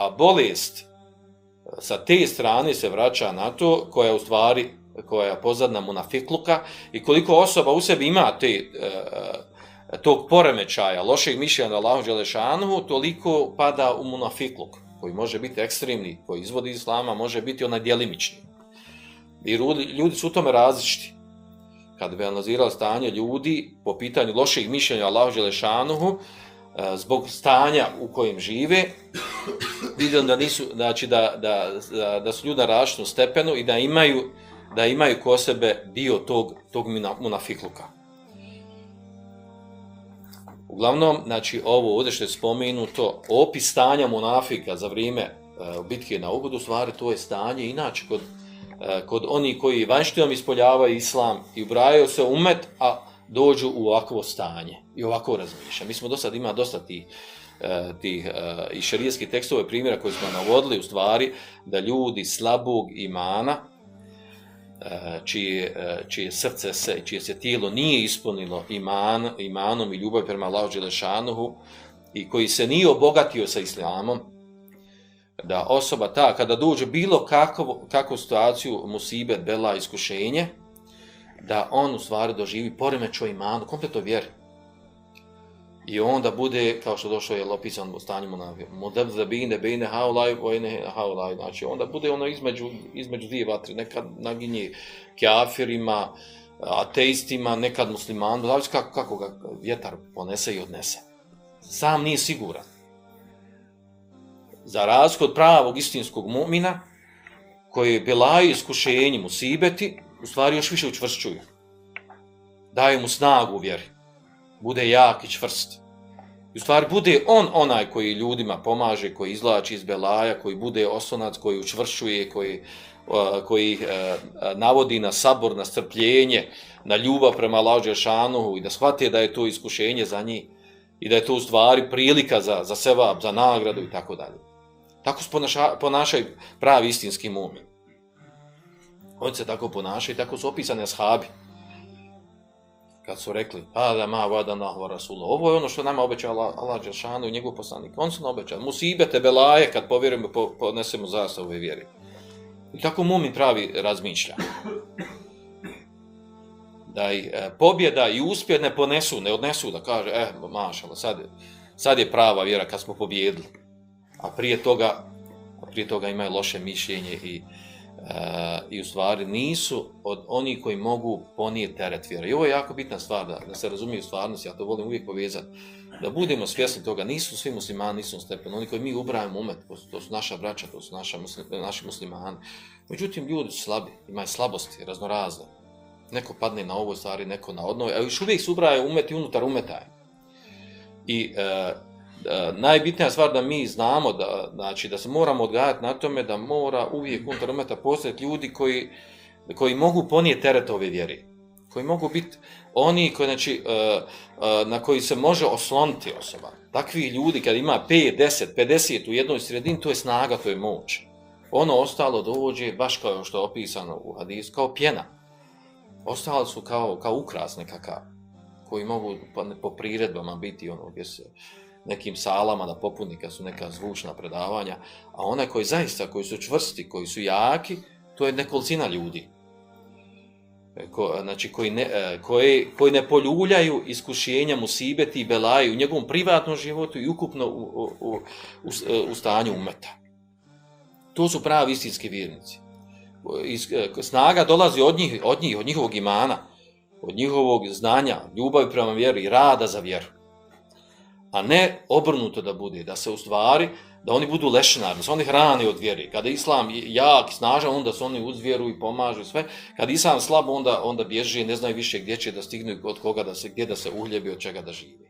a bolest e, sa te strane se vraća na to koja je u stvari koja je pozadna munafikluka i koliko osoba u sebi ima te, uh, tog poremećaja, lošeg mišljenja na Allahu Đelešanu, toliko pada u munafikluk, koji može biti ekstremni, koji izvodi islama, može biti onaj djelimični. I ljudi, su u tome različiti. Kad bi analizirali stanje ljudi po pitanju loših mišljenja Allahu Đelešanu, E, zbog stanja u kojem žive, vidim da nisu, znači da, da, da, da su ljudi na različitom stepenu i da imaju, da imaju ko sebe dio tog, tog munafikluka. Uglavnom, znači, ovo ovdje što je spomenuto, opis stanja munafika za vrijeme uh, bitke na ugodu, stvari, to je stanje, inače, kod, uh, kod oni koji vanštinom ispoljavaju islam i ubrajaju se umet, a dođu u ovakvo stanje i ovako razmišlja. Mi smo do sad imali dosta tih, e, tih uh, i šarijeskih tekstove primjera koji smo navodili u stvari da ljudi slabog imana e, čije, čije srce se, čije se tijelo nije ispunilo iman, imanom i ljubav prema Allahu Đelešanuhu i koji se nije obogatio sa islamom, da osoba ta, kada dođe bilo kakvu, kakvu situaciju, musibet, bela, iskušenje, da on u stvari doživi poremećo imanu, kompletno vjeri. I onda bude, kao što došlo je opisan u stanju monavija, model za bine, bine, haulaj, vojne, haulaj, znači onda bude ono između, između dvije vatre, nekad naginje kjafirima, ateistima, nekad muslimanima, znači kako, kako ga vjetar ponese i odnese. Sam nije siguran. Za razliku od pravog istinskog mumina, koji je bila iskušenjem u sibeti, u stvari još više učvršćuju. Daju mu snagu u vjeri. Bude jak i čvrst. I u stvari bude on onaj koji ljudima pomaže, koji izlači iz belaja, koji bude osonac, koji učvršćuje, koji, koji navodi na sabor, na strpljenje, na ljubav prema lađe šanuhu i da shvate da je to iskušenje za njih i da je to u stvari prilika za, za sevab, za nagradu i tako dalje. Tako se ponaša, ponašaju pravi istinski mumin. Oni se tako ponašaju, tako su opisani ashabi. Kad su rekli, Ada da ma vada nahva rasula. Ovo je ono što nama obeća Allah, Allah Đelšanu i njegov poslanik. On su nam obećali. Musibete, belaje, kad povjerujemo, po, ponesemo zastav ove vjeri. I tako mumin pravi razmišlja. Da i e, pobjeda i uspjeh ne ponesu, ne odnesu, da kaže, eh, mašala, sad, sad je prava vjera kad smo pobjedili. A prije toga, a prije toga imaju loše mišljenje i i u stvari nisu od onih koji mogu ponijeti teret vjera. I ovo je jako bitna stvar da, da se razumije u stvarnosti, ja to volim uvijek povezati, da budemo svjesni toga, nisu svi muslimani, nisu stepeni, oni koji mi ubrajamo umet, to su naša braća, to su naša muslim, naši muslimani. Međutim, ljudi su slabi, imaju slabosti, raznorazne. Neko padne na ovoj stvari, neko na odnoj, a još uvijek se ubraje umet i unutar umetaje. I E, E, najbitnija stvar da mi znamo da znači da se moramo odgajati na tome da mora uvijek unutar umeta postojati ljudi koji koji mogu ponijeti teret ove vjere koji mogu biti oni koji znači e, e, na koji se može osloniti osoba. Takvi ljudi kad ima 5 10 50 u jednoj sredini to je snaga to je moć. Ono ostalo dođe baš kao što je opisano u hadisu kao pjena. Ostalo su kao kao ukras nekakav koji mogu po, po priredbama biti ono gdje se nekim salama da popuni kad su neka zvučna predavanja, a one koji zaista, koji su čvrsti, koji su jaki, to je nekolicina ljudi. E, ko, znači, koji ne, e, koji, koji ne poljuljaju iskušenja musibeti i belaju u njegovom privatnom životu i ukupno u, u, u, u, u stanju umeta. To su pravi istinski vjernici. E, snaga dolazi od njih, od njih, od njihovog imana, od njihovog znanja, ljubavi prema vjeru i rada za vjeru a ne obrnuto da bude, da se u stvari, da oni budu lešinari, da se oni hrani od vjeri. Kada islam jak, snažan, onda se oni uz vjeru i pomažu sve. Kada islam slab, onda, onda bježi, ne znaju više gdje će da stignu, od koga da se, gdje da se uhljebi, od čega da živi.